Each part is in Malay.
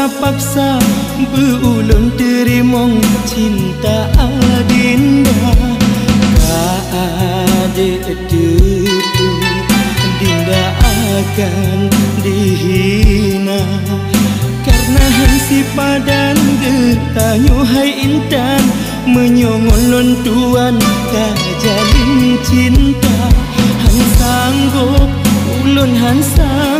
Lun tak paksa Beulun terimong cinta adinda Kaade depu, Dinda akan dihina. Karena hansi padan getanyo hai intan, menyongol lontuan tak jalin cinta. Han sanggup ulun han sanggup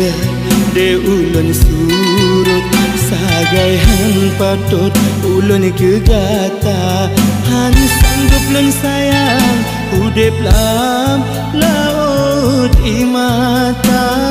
Lebih gede ulun surut Sagai han patut ulun kegata Han sanggup lun sayang Udip lam laut imata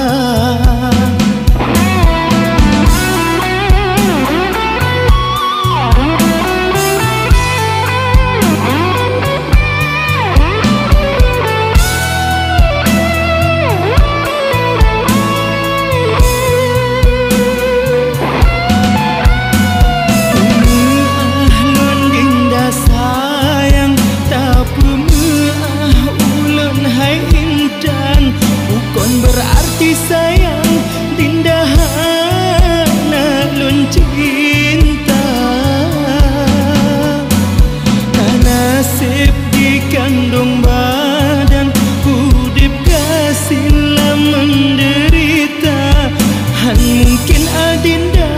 Nasib dikandung badan Hudip kasihlah menderita. Han mungkin adinda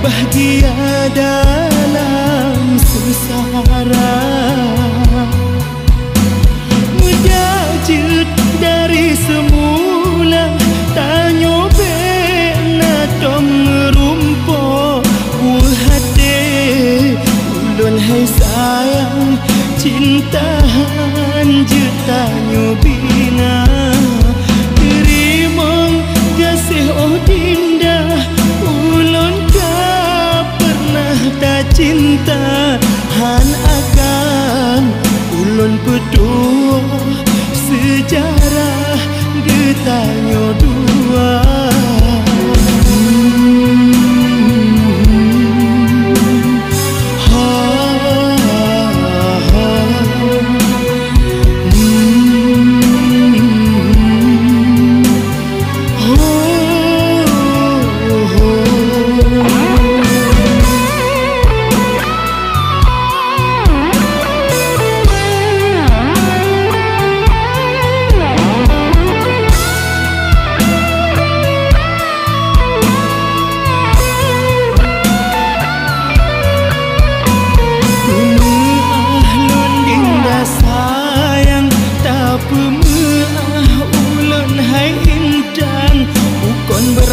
bahagia dalam sengsara Cintahan jutanyo bina. Terimong kasih oh dinda Ulun ka pernah tak cinta? Han akan ulun berdua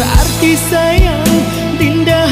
berarti sayang Dinda